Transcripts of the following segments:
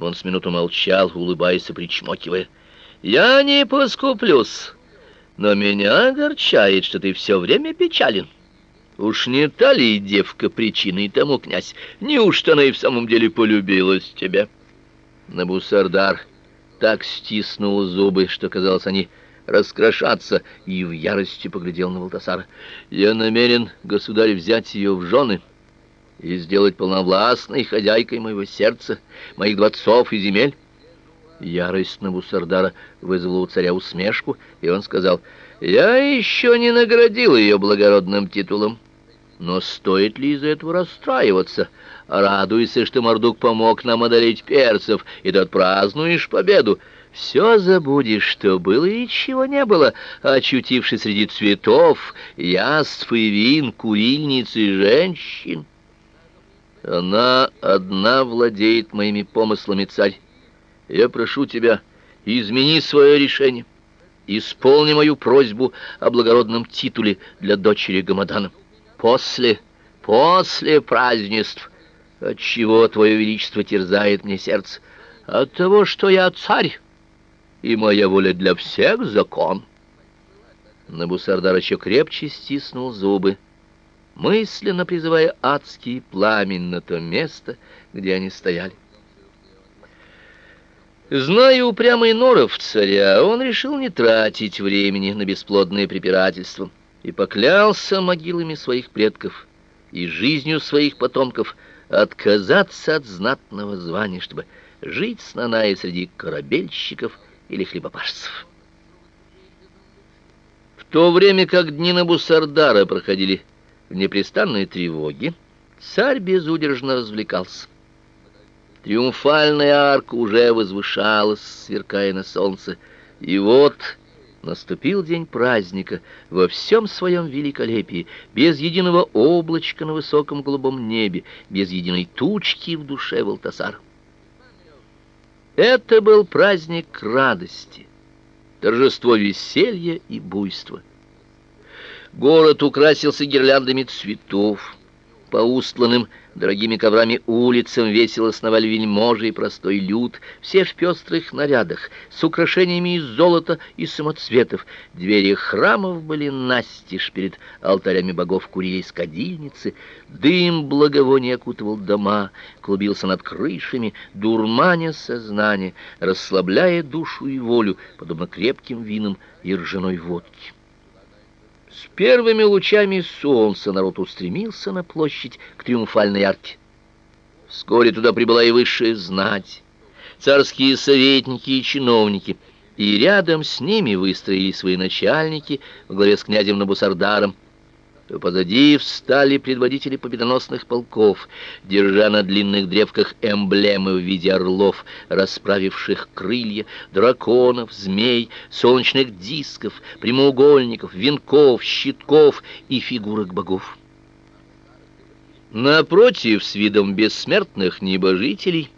Он с минуту молчал, улыбаясь и причмокивая. «Я не поскуплюсь, но меня огорчает, что ты все время печален. Уж не та ли девка причиной тому, князь? Неужто она и в самом деле полюбилась тебе?» Набусардар так стиснул зубы, что, казалось, они раскрошатся, и в ярости поглядел на Валтасара. «Я намерен, государь, взять ее в жены» и сделать полновластной хозяйкой моего сердца, моих дворцов и земель. Ярость Набусардара вызвала у царя усмешку, и он сказал, «Я еще не наградил ее благородным титулом. Но стоит ли из-за этого расстраиваться? Радуйся, что Мордук помог нам одолеть перцев, и ты отпразднуешь победу. Все забудешь, что было и чего не было, очутившись среди цветов, яств и вин, курильниц и женщин». Она одна владеет моими помыслами, царь. Я прошу тебя, измени свое решение. Исполни мою просьбу о благородном титуле для дочери Гамадана. После, после празднеств, от чего твое величество терзает мне сердце, от того, что я царь, и моя воля для всех закон. Набусардар еще крепче стиснул зубы мысленно призывая адский пламень на то место, где они стояли. Зная упрямый норов царя, он решил не тратить времени на бесплодные препирательства и поклялся могилами своих предков и жизнью своих потомков отказаться от знатного звания, чтобы жить с Нанай среди корабельщиков или хлебопашцев. В то время как дни Набусардара проходили в непрестанной тревоге царь безудержно развлекался. Триумфальная арка уже возвышалась, сверкая на солнце, и вот наступил день праздника во всем своем великолепии, без единого облачка на высоком голубом небе, без единой тучки в душе Валтасара. Это был праздник радости, торжество веселья и буйства. Город украсился гирляндами цветов. По устланным дорогими коврами улицам весело сновали вельможи и простой люд, все в пестрых нарядах, с украшениями из золота и самоцветов. Двери храмов были настежь, перед алтарями богов курились кадильницы, дым благовония окутывал дома, клубился над крышами, дурманя сознание, расслабляя душу и волю, подобно крепким винам и ржаной водке. С первыми лучами солнца народ устремился на площадь к триумфальной арке. Вскоре туда прибыла и высшая знать, царские советники и чиновники, и рядом с ними выстроили свои начальники во главе с князем Набусардаром, позади встали предводители победоносных полков, держа на длинных древках эмблемы в виде орлов, расправивших крылья, драконов, змей, солнечных дисков, прямоугольников, венков, щитков и фигурок богов. Напротив, с видом бессмертных небожителей,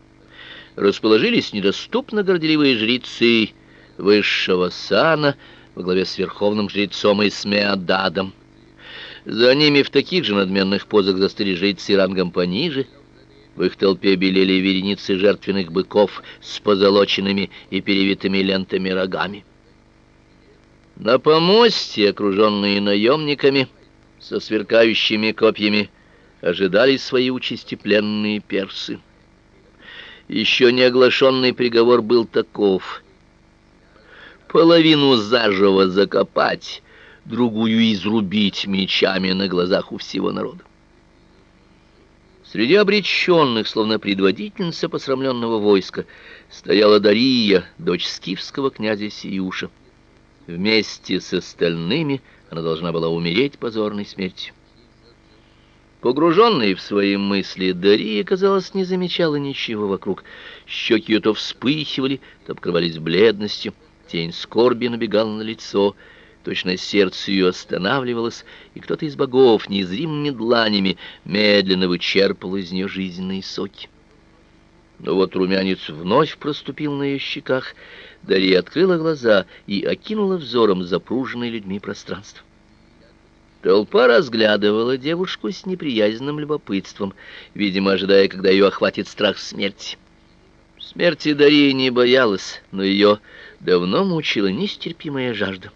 расположились недоступно горделивые жрецы высшего сана во главе с верховным жрецом Исмеададом. За ними в таких же надменных позах застыли жрецы пониже. В их толпе белели вереницы жертвенных быков с позолоченными и перевитыми лентами рогами. На помосте, окруженные наемниками, со сверкающими копьями, ожидали свои участи пленные персы. Еще не оглашенный приговор был таков: половину заживо закопать, другую изрубить мечами на глазах у всего народа. Среди обреченных, словно предводительница посрамленного войска, стояла Дария, дочь скифского князя Сиюша. Вместе с остальными она должна была умереть позорной смертью. Погруженная в свои мысли, Дария, казалось, не замечала ничего вокруг. Щеки ее то вспыхивали, то покрывались бледностью, тень скорби набегала на лицо — Точно сердце ее останавливалось, и кто-то из богов незримыми дланями медленно вычерпал из нее жизненные соки. Но вот румянец вновь проступил на ее щеках. Дарья открыла глаза и окинула взором запруженное людьми пространство. Толпа разглядывала девушку с неприязненным любопытством, видимо, ожидая, когда ее охватит страх смерти. Смерти Дарья не боялась, но ее давно мучила нестерпимая жажда.